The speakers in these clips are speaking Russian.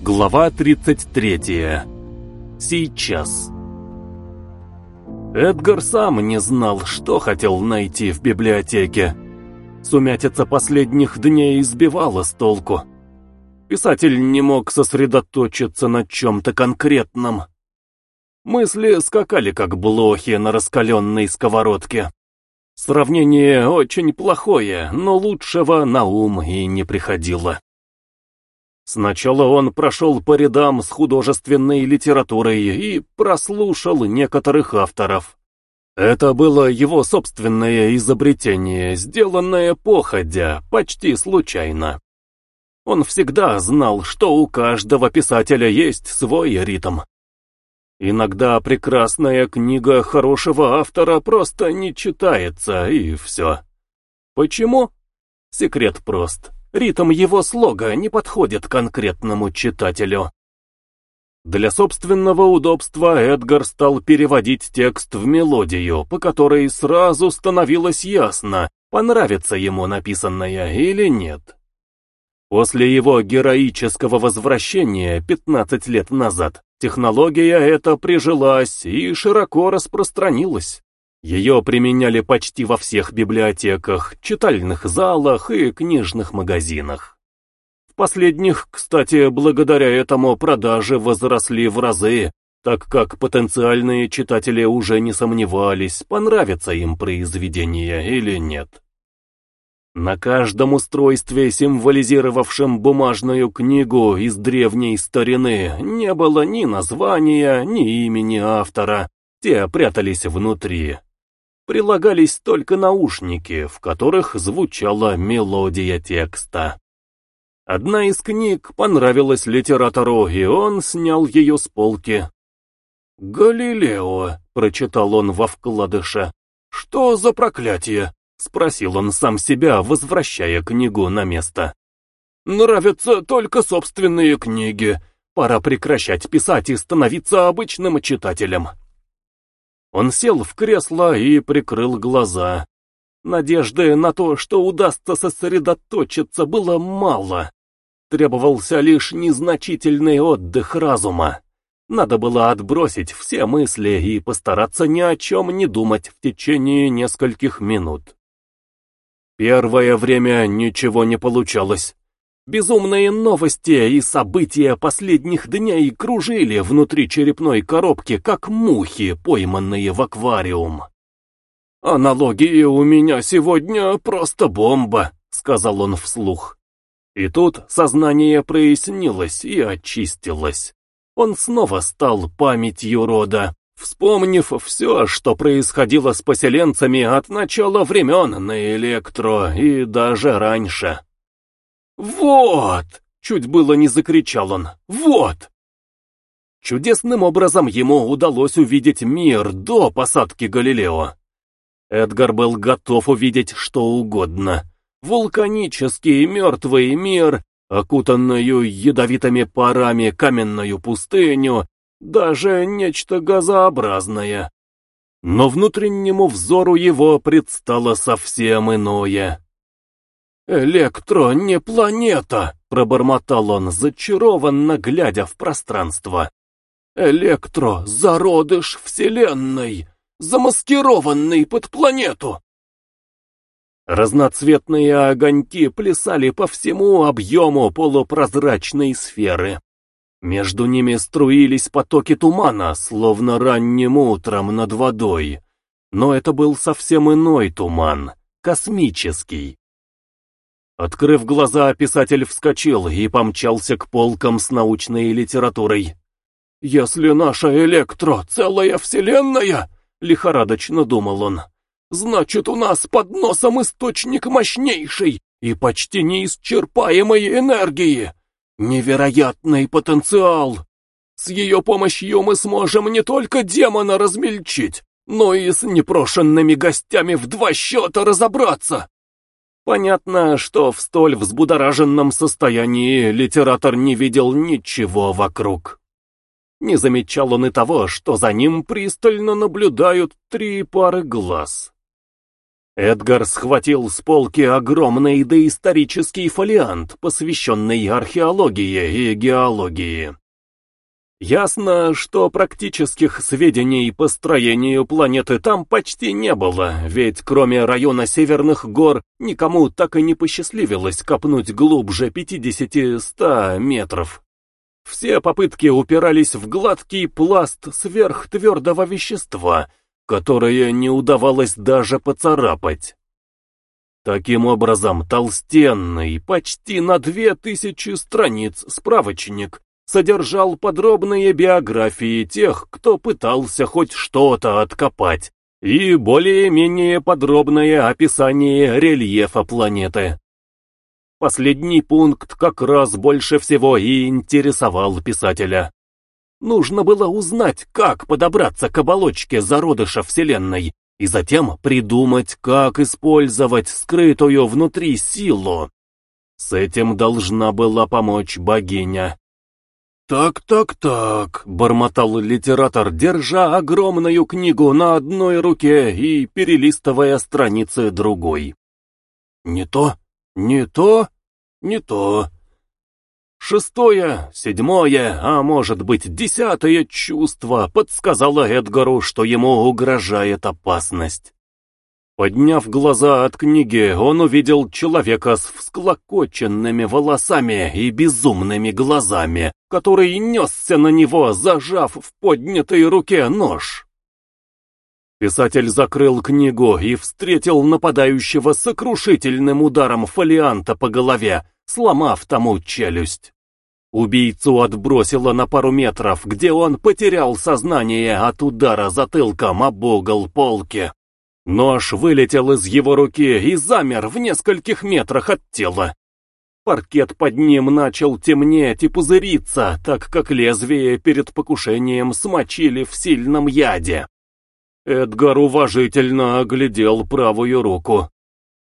Глава 33. Сейчас. Эдгар сам не знал, что хотел найти в библиотеке. Сумятица последних дней избивала с толку. Писатель не мог сосредоточиться на чем-то конкретном. Мысли скакали, как блохи на раскаленной сковородке. Сравнение очень плохое, но лучшего на ум и не приходило. Сначала он прошел по рядам с художественной литературой и прослушал некоторых авторов. Это было его собственное изобретение, сделанное походя, почти случайно. Он всегда знал, что у каждого писателя есть свой ритм. Иногда прекрасная книга хорошего автора просто не читается, и все. Почему? Секрет прост. Ритм его слога не подходит конкретному читателю. Для собственного удобства Эдгар стал переводить текст в мелодию, по которой сразу становилось ясно, понравится ему написанное или нет. После его героического возвращения 15 лет назад, технология эта прижилась и широко распространилась. Ее применяли почти во всех библиотеках, читальных залах и книжных магазинах. В последних, кстати, благодаря этому продажи возросли в разы, так как потенциальные читатели уже не сомневались, понравится им произведение или нет. На каждом устройстве, символизировавшем бумажную книгу из древней старины, не было ни названия, ни имени автора, те прятались внутри прилагались только наушники, в которых звучала мелодия текста. Одна из книг понравилась литератору, и он снял ее с полки. «Галилео», — прочитал он во вкладыше. «Что за проклятие?» — спросил он сам себя, возвращая книгу на место. «Нравятся только собственные книги. Пора прекращать писать и становиться обычным читателем». Он сел в кресло и прикрыл глаза. Надежды на то, что удастся сосредоточиться, было мало. Требовался лишь незначительный отдых разума. Надо было отбросить все мысли и постараться ни о чем не думать в течение нескольких минут. Первое время ничего не получалось. Безумные новости и события последних дней кружили внутри черепной коробки, как мухи, пойманные в аквариум. «Аналогии у меня сегодня просто бомба», — сказал он вслух. И тут сознание прояснилось и очистилось. Он снова стал памятью рода, вспомнив все, что происходило с поселенцами от начала времен на Электро и даже раньше. «Вот!» — чуть было не закричал он. «Вот!» Чудесным образом ему удалось увидеть мир до посадки Галилео. Эдгар был готов увидеть что угодно. Вулканический мертвый мир, окутанную ядовитыми парами каменную пустыню, даже нечто газообразное. Но внутреннему взору его предстало совсем иное. «Электро не планета!» — пробормотал он, зачарованно глядя в пространство. «Электро — зародыш Вселенной, замаскированный под планету!» Разноцветные огоньки плясали по всему объему полупрозрачной сферы. Между ними струились потоки тумана, словно ранним утром над водой. Но это был совсем иной туман, космический, Открыв глаза, писатель вскочил и помчался к полкам с научной литературой. «Если наша электро — целая вселенная!» — лихорадочно думал он. «Значит, у нас под носом источник мощнейшей и почти неисчерпаемой энергии. Невероятный потенциал. С ее помощью мы сможем не только демона размельчить, но и с непрошенными гостями в два счета разобраться. Понятно, что в столь взбудораженном состоянии литератор не видел ничего вокруг. Не замечал он и того, что за ним пристально наблюдают три пары глаз. Эдгар схватил с полки огромный доисторический фолиант, посвященный археологии и геологии. Ясно, что практических сведений по строению планеты там почти не было, ведь кроме района Северных гор никому так и не посчастливилось копнуть глубже 50-100 метров. Все попытки упирались в гладкий пласт сверхтвердого вещества, которое не удавалось даже поцарапать. Таким образом, толстенный, почти на две тысячи страниц справочник содержал подробные биографии тех, кто пытался хоть что-то откопать, и более-менее подробное описание рельефа планеты. Последний пункт как раз больше всего и интересовал писателя. Нужно было узнать, как подобраться к оболочке зародыша Вселенной, и затем придумать, как использовать скрытую внутри силу. С этим должна была помочь богиня. «Так, так, так», — бормотал литератор, держа огромную книгу на одной руке и перелистывая страницы другой. «Не то, не то, не то. Шестое, седьмое, а может быть десятое чувство подсказало Эдгару, что ему угрожает опасность. Подняв глаза от книги, он увидел человека с всклокоченными волосами и безумными глазами, который несся на него, зажав в поднятой руке нож. Писатель закрыл книгу и встретил нападающего сокрушительным ударом фолианта по голове, сломав тому челюсть. Убийцу отбросило на пару метров, где он потерял сознание от удара затылком об угол полки. Нож вылетел из его руки и замер в нескольких метрах от тела. Паркет под ним начал темнеть и пузыриться, так как лезвие перед покушением смочили в сильном яде. Эдгар уважительно оглядел правую руку.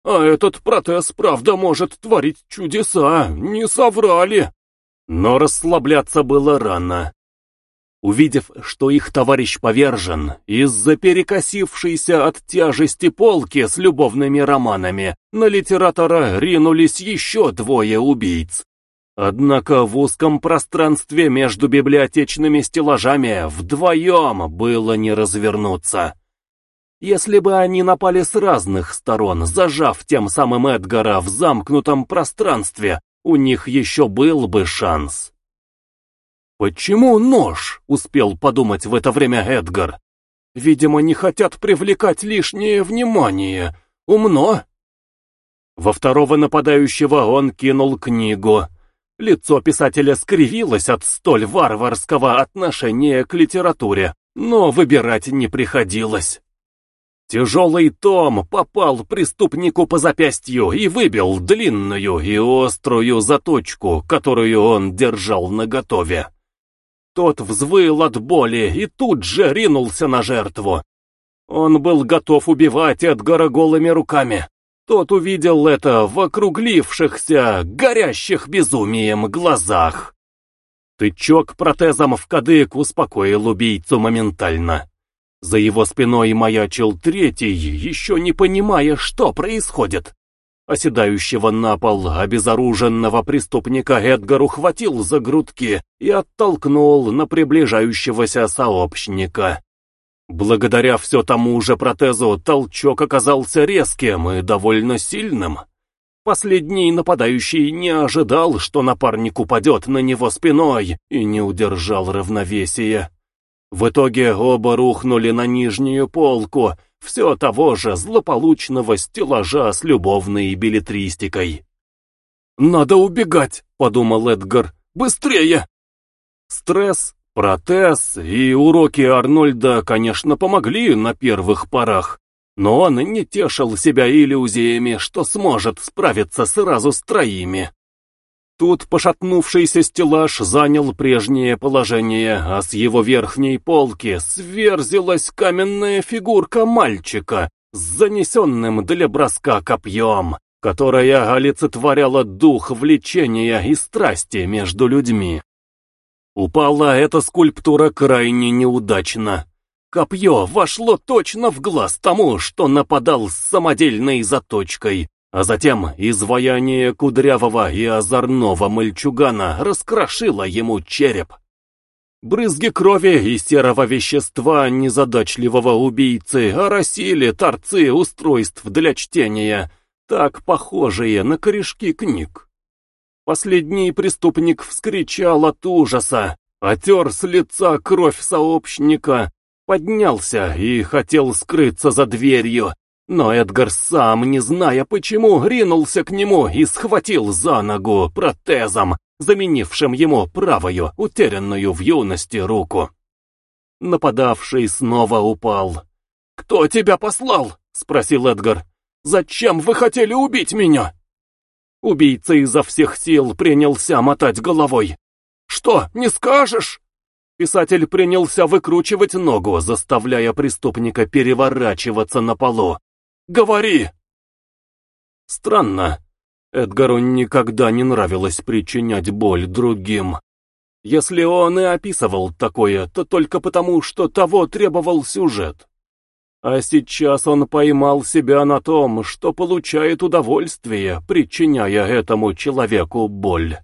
«А этот протез, правда, может творить чудеса, не соврали!» Но расслабляться было рано. Увидев, что их товарищ повержен, из-за перекосившейся от тяжести полки с любовными романами, на литератора ринулись еще двое убийц. Однако в узком пространстве между библиотечными стеллажами вдвоем было не развернуться. Если бы они напали с разных сторон, зажав тем самым Эдгара в замкнутом пространстве, у них еще был бы шанс. «Почему нож?» — успел подумать в это время Эдгар. «Видимо, не хотят привлекать лишнее внимание. Умно». Во второго нападающего он кинул книгу. Лицо писателя скривилось от столь варварского отношения к литературе, но выбирать не приходилось. Тяжелый том попал преступнику по запястью и выбил длинную и острую заточку, которую он держал наготове. Тот взвыл от боли и тут же ринулся на жертву. Он был готов убивать Эдгара голыми руками. Тот увидел это в округлившихся, горящих безумием глазах. Тычок протезом в кадык успокоил убийцу моментально. За его спиной маячил третий, еще не понимая, что происходит. Оседающего на пол обезоруженного преступника Эдгар ухватил за грудки и оттолкнул на приближающегося сообщника. Благодаря все тому же протезу толчок оказался резким и довольно сильным. Последний нападающий не ожидал, что напарник упадет на него спиной и не удержал равновесия. В итоге оба рухнули на нижнюю полку, все того же злополучного стеллажа с любовной билетристикой. «Надо убегать», — подумал Эдгар. «Быстрее!» Стресс, протез и уроки Арнольда, конечно, помогли на первых порах, но он не тешил себя иллюзиями, что сможет справиться сразу с троими. Тут пошатнувшийся стеллаж занял прежнее положение, а с его верхней полки сверзилась каменная фигурка мальчика с занесенным для броска копьем, которая олицетворяла дух влечения и страсти между людьми. Упала эта скульптура крайне неудачно. Копье вошло точно в глаз тому, что нападал с самодельной заточкой, а затем изваяние кудрявого и озорного мальчугана раскрошило ему череп. Брызги крови и серого вещества незадачливого убийцы оросили торцы устройств для чтения, так похожие на корешки книг. Последний преступник вскричал от ужаса, отер с лица кровь сообщника, поднялся и хотел скрыться за дверью, но Эдгар сам, не зная почему, ринулся к нему и схватил за ногу протезом, заменившим ему правую, утерянную в юности руку. Нападавший снова упал. «Кто тебя послал?» — спросил Эдгар. «Зачем вы хотели убить меня?» Убийца изо всех сил принялся мотать головой. «Что, не скажешь?» Писатель принялся выкручивать ногу, заставляя преступника переворачиваться на полу. «Говори!» Странно, Эдгару никогда не нравилось причинять боль другим. Если он и описывал такое, то только потому, что того требовал сюжет. А сейчас он поймал себя на том, что получает удовольствие, причиняя этому человеку боль.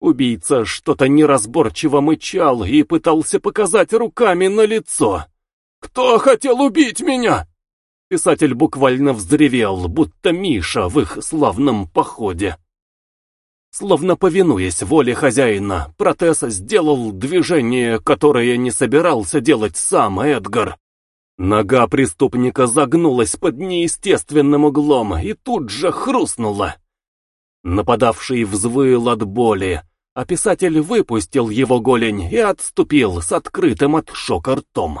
Убийца что-то неразборчиво мычал и пытался показать руками на лицо. «Кто хотел убить меня?» Писатель буквально взревел, будто Миша в их славном походе. Словно повинуясь воле хозяина, протез сделал движение, которое не собирался делать сам Эдгар. Нога преступника загнулась под неестественным углом и тут же хрустнула. Нападавший взвыл от боли, а писатель выпустил его голень и отступил с открытым от шока ртом.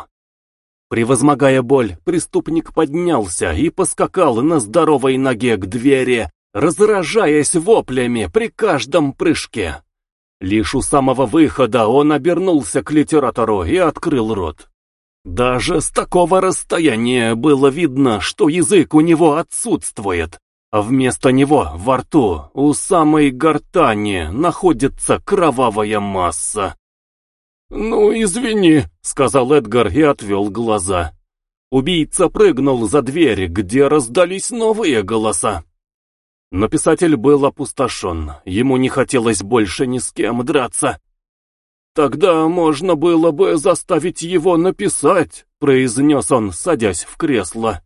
Превозмогая боль, преступник поднялся и поскакал на здоровой ноге к двери, разражаясь воплями при каждом прыжке. Лишь у самого выхода он обернулся к литератору и открыл рот. Даже с такого расстояния было видно, что язык у него отсутствует, а вместо него во рту, у самой гортани, находится кровавая масса. «Ну, извини», — сказал Эдгар и отвел глаза. Убийца прыгнул за дверь, где раздались новые голоса. Но писатель был опустошен, ему не хотелось больше ни с кем драться. «Тогда можно было бы заставить его написать», — произнес он, садясь в кресло.